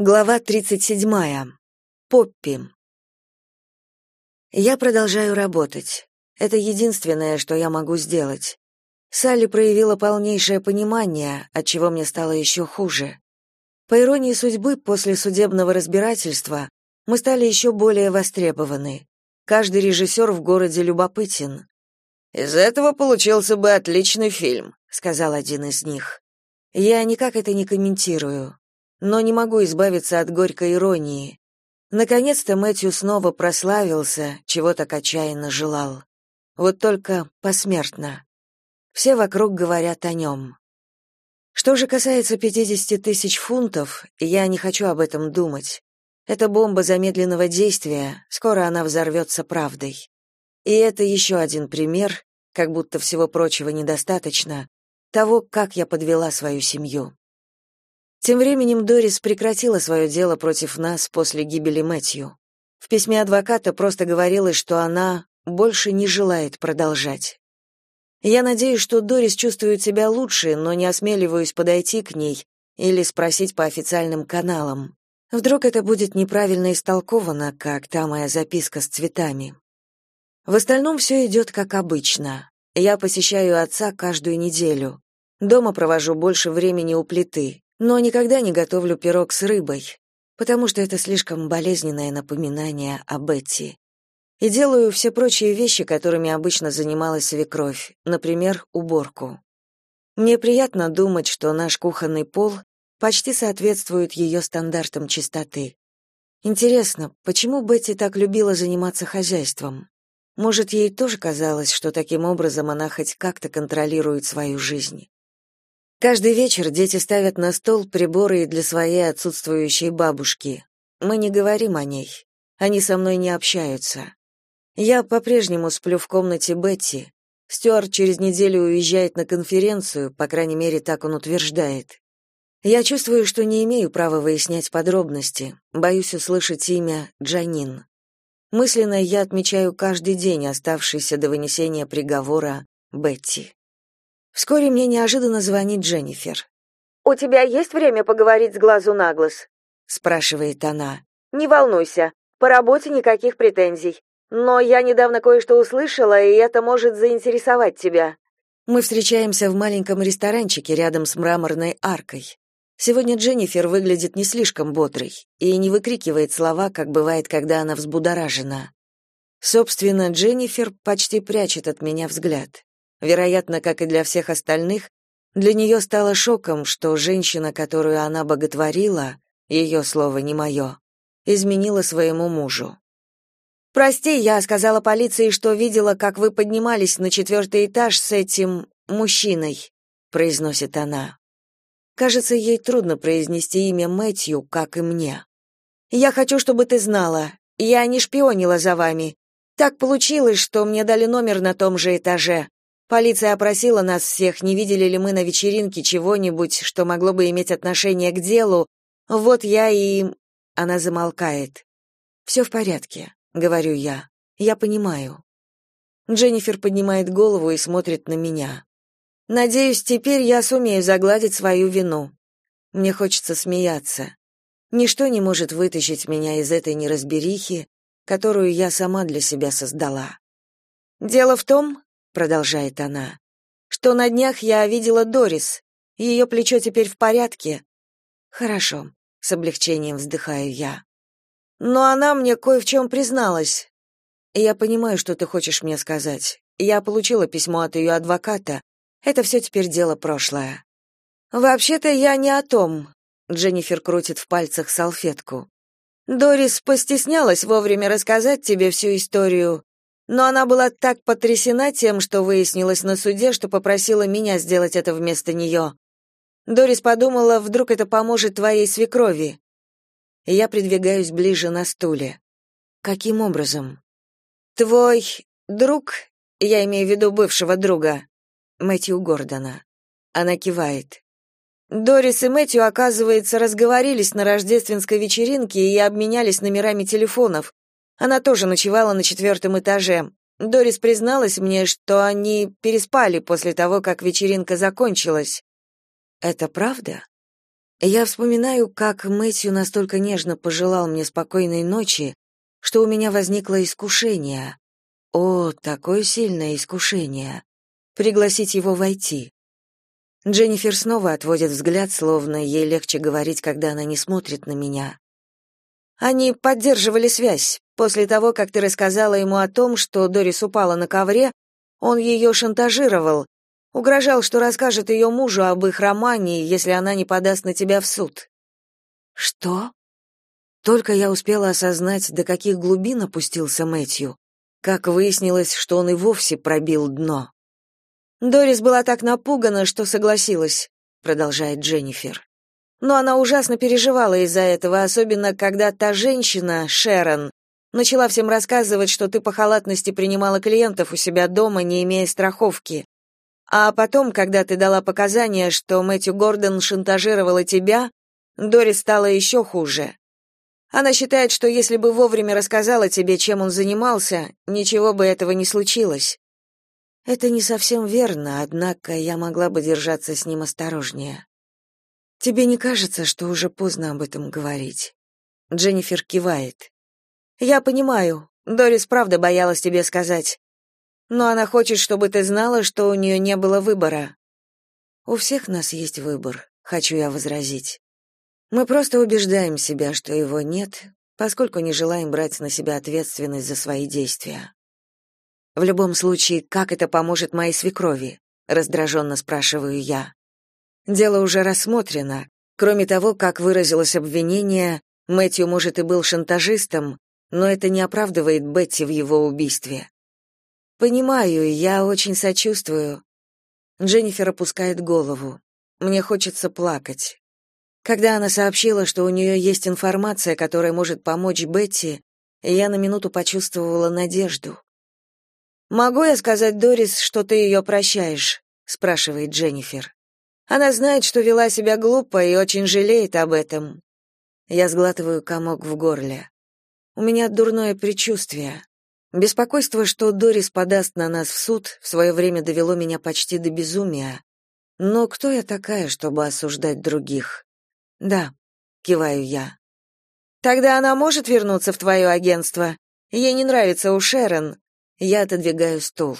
Глава 37. Поппи. Я продолжаю работать. Это единственное, что я могу сделать. Салли проявила полнейшее понимание, от чего мне стало еще хуже. По иронии судьбы, после судебного разбирательства мы стали еще более востребованы. Каждый режиссер в городе любопытен. Из этого получился бы отличный фильм, сказал один из них. Я никак это не комментирую но не могу избавиться от горькой иронии. Наконец-то Мэтью снова прославился, чего так отчаянно желал. Вот только посмертно. Все вокруг говорят о нем. Что же касается 50 тысяч фунтов, я не хочу об этом думать. Это бомба замедленного действия, скоро она взорвется правдой. И это еще один пример, как будто всего прочего недостаточно, того, как я подвела свою семью. Тем временем Дорис прекратила свое дело против нас после гибели Мэтью. В письме адвоката просто говорилось, что она больше не желает продолжать. Я надеюсь, что Дорис чувствует себя лучше, но не осмеливаюсь подойти к ней или спросить по официальным каналам. Вдруг это будет неправильно истолковано, как та моя записка с цветами. В остальном все идет как обычно. Я посещаю отца каждую неделю. Дома провожу больше времени у плиты но никогда не готовлю пирог с рыбой, потому что это слишком болезненное напоминание о Бетти. И делаю все прочие вещи, которыми обычно занималась свекровь, например, уборку. Мне приятно думать, что наш кухонный пол почти соответствует ее стандартам чистоты. Интересно, почему Бетти так любила заниматься хозяйством? Может, ей тоже казалось, что таким образом она хоть как-то контролирует свою жизнь. Каждый вечер дети ставят на стол приборы для своей отсутствующей бабушки. Мы не говорим о ней. Они со мной не общаются. Я по-прежнему сплю в комнате Бетти. Стюарт через неделю уезжает на конференцию, по крайней мере, так он утверждает. Я чувствую, что не имею права выяснять подробности. Боюсь услышать имя Джанин. Мысленно я отмечаю каждый день, оставшийся до вынесения приговора Бетти. Вскоре мне неожиданно звонит Дженнифер. «У тебя есть время поговорить с глазу на глаз?» — спрашивает она. «Не волнуйся, по работе никаких претензий. Но я недавно кое-что услышала, и это может заинтересовать тебя». Мы встречаемся в маленьком ресторанчике рядом с мраморной аркой. Сегодня Дженнифер выглядит не слишком бодрой и не выкрикивает слова, как бывает, когда она взбудоражена. Собственно, Дженнифер почти прячет от меня взгляд. Вероятно, как и для всех остальных, для нее стало шоком, что женщина, которую она боготворила, ее слово не мое, изменила своему мужу. «Прости, я сказала полиции, что видела, как вы поднимались на четвертый этаж с этим мужчиной», — произносит она. Кажется, ей трудно произнести имя Мэтью, как и мне. «Я хочу, чтобы ты знала. Я не шпионила за вами. Так получилось, что мне дали номер на том же этаже. Полиция опросила нас всех, не видели ли мы на вечеринке чего-нибудь, что могло бы иметь отношение к делу. Вот я и она замолкает. «Все в порядке, говорю я. Я понимаю. Дженнифер поднимает голову и смотрит на меня. Надеюсь, теперь я сумею загладить свою вину. Мне хочется смеяться. Ничто не может вытащить меня из этой неразберихи, которую я сама для себя создала. Дело в том, продолжает она, что на днях я видела Дорис. Ее плечо теперь в порядке. Хорошо, с облегчением вздыхаю я. Но она мне кое в чем призналась. Я понимаю, что ты хочешь мне сказать. Я получила письмо от ее адвоката. Это все теперь дело прошлое. Вообще-то я не о том. Дженнифер крутит в пальцах салфетку. Дорис постеснялась вовремя рассказать тебе всю историю, но она была так потрясена тем, что выяснилось на суде, что попросила меня сделать это вместо нее. Дорис подумала, вдруг это поможет твоей свекрови. Я придвигаюсь ближе на стуле. Каким образом? Твой друг, я имею в виду бывшего друга, Мэтью Гордона. Она кивает. Дорис и Мэтью, оказывается, разговорились на рождественской вечеринке и обменялись номерами телефонов. Она тоже ночевала на четвертом этаже. Дорис призналась мне, что они переспали после того, как вечеринка закончилась. Это правда? Я вспоминаю, как Мэтью настолько нежно пожелал мне спокойной ночи, что у меня возникло искушение. О, такое сильное искушение. Пригласить его войти. Дженнифер снова отводит взгляд, словно ей легче говорить, когда она не смотрит на меня. Они поддерживали связь. После того, как ты рассказала ему о том, что Дорис упала на ковре, он ее шантажировал, Угрожал, что расскажет ее мужу об их романе, если она не подаст на тебя в суд. Что? Только я успела осознать, до каких глубин опустился Мэтью, как выяснилось, что он и вовсе пробил дно. Дорис была так напугана, что согласилась, продолжает Дженнифер. Но она ужасно переживала из-за этого, особенно когда та женщина, Шерон, начала всем рассказывать, что ты по халатности принимала клиентов у себя дома, не имея страховки. А потом, когда ты дала показания, что Мэтью Гордон шантажировала тебя, Дори стало еще хуже. Она считает, что если бы вовремя рассказала тебе, чем он занимался, ничего бы этого не случилось. Это не совсем верно, однако я могла бы держаться с ним осторожнее. Тебе не кажется, что уже поздно об этом говорить? Дженнифер кивает. Я понимаю. Дорис правда боялась тебе сказать. Но она хочет, чтобы ты знала, что у нее не было выбора. У всех нас есть выбор, хочу я возразить. Мы просто убеждаем себя, что его нет, поскольку не желаем брать на себя ответственность за свои действия. В любом случае, как это поможет моей свекрови? раздраженно спрашиваю я. Дело уже рассмотрено. Кроме того, как выразилось обвинение, Мэтью, может, и был шантажистом, но это не оправдывает Бетти в его убийстве. Понимаю, я очень сочувствую. Дженнифер опускает голову. Мне хочется плакать. Когда она сообщила, что у нее есть информация, которая может помочь Бетти, я на минуту почувствовала надежду. «Могу я сказать Дорис, что ты ее прощаешь?» — спрашивает Дженнифер. Она знает, что вела себя глупо и очень жалеет об этом. Я сглатываю комок в горле. У меня дурное предчувствие. Беспокойство, что Дорис подаст на нас в суд, в свое время довело меня почти до безумия. Но кто я такая, чтобы осуждать других? Да, киваю я. Тогда она может вернуться в твое агентство. Ей не нравится у Шерон. Я отодвигаю стул.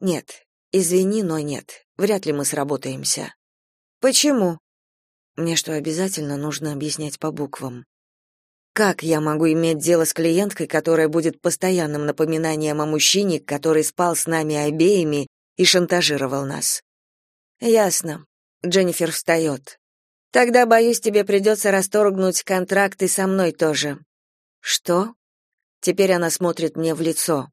Нет, извини, но нет. Вряд ли мы сработаемся. Почему? Мне что, обязательно нужно объяснять по буквам? Как я могу иметь дело с клиенткой, которая будет постоянным напоминанием о мужчине, который спал с нами обеими и шантажировал нас? Ясно. Дженнифер встает. Тогда, боюсь, тебе придется расторгнуть контракты со мной тоже. Что? Теперь она смотрит мне в лицо.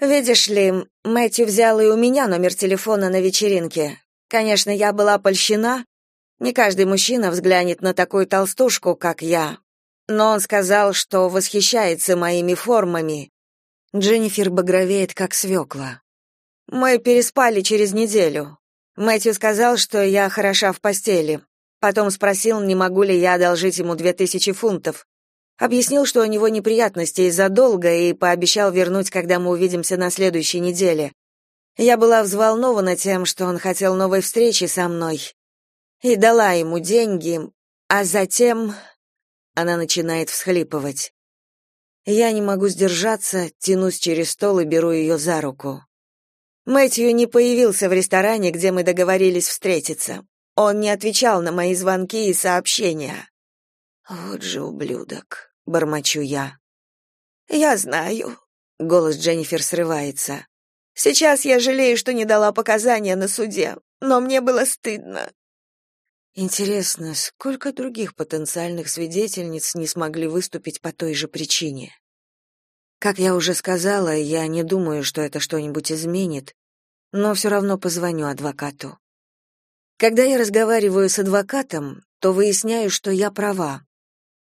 Видишь ли, Мэтью взял и у меня номер телефона на вечеринке. Конечно, я была польщена. Не каждый мужчина взглянет на такую толстушку, как я, но он сказал, что восхищается моими формами. Дженнифер багровеет, как свекла. Мы переспали через неделю. Мэтью сказал, что я хороша в постели. Потом спросил, не могу ли я одолжить ему две тысячи фунтов. Объяснил, что у него неприятности из-за долга, и пообещал вернуть, когда мы увидимся на следующей неделе. Я была взволнована тем, что он хотел новой встречи со мной. И дала ему деньги, а затем она начинает всхлипывать. Я не могу сдержаться, тянусь через стол и беру ее за руку. Мэтью не появился в ресторане, где мы договорились встретиться. Он не отвечал на мои звонки и сообщения. Вот же ублюдок, бормочу я. Я знаю. Голос Дженнифер срывается. Сейчас я жалею, что не дала показания на суде, но мне было стыдно. Интересно, сколько других потенциальных свидетельниц не смогли выступить по той же причине? Как я уже сказала, я не думаю, что это что-нибудь изменит, но все равно позвоню адвокату. Когда я разговариваю с адвокатом, то выясняю, что я права.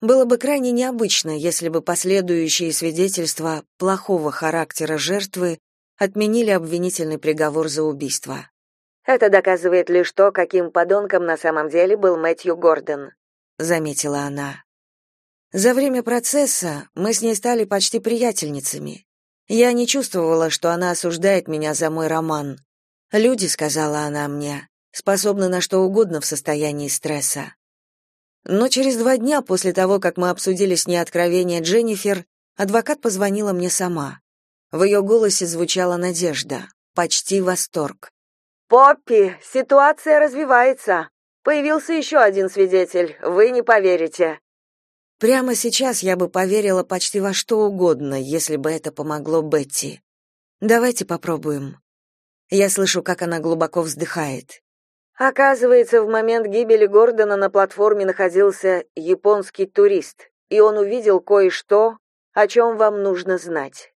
Было бы крайне необычно, если бы последующие свидетельства плохого характера жертвы отменили обвинительный приговор за убийство. Это доказывает лишь то, каким подонком на самом деле был Мэтью Гордон, заметила она. За время процесса мы с ней стали почти приятельницами. Я не чувствовала, что она осуждает меня за мой роман. Люди, сказала она мне, способны на что угодно в состоянии стресса. Но через два дня после того, как мы обсудили с ней откровение Дженнифер, адвокат позвонила мне сама. В ее голосе звучала надежда, почти восторг. «Поппи, ситуация развивается. Появился еще один свидетель, вы не поверите». Прямо сейчас я бы поверила почти во что угодно, если бы это помогло Бетти. Давайте попробуем. Я слышу, как она глубоко вздыхает. Оказывается, в момент гибели Гордона на платформе находился японский турист, и он увидел кое-что, о чем вам нужно знать.